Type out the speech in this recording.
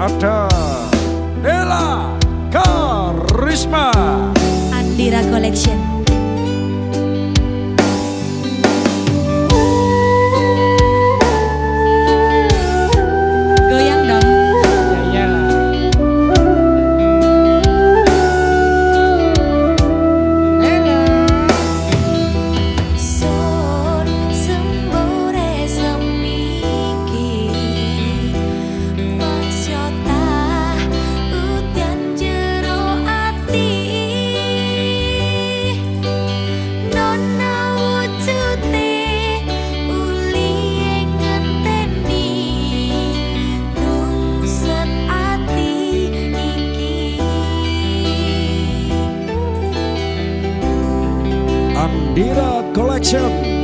ada Nela Karisma. Andira Collection Andira Collection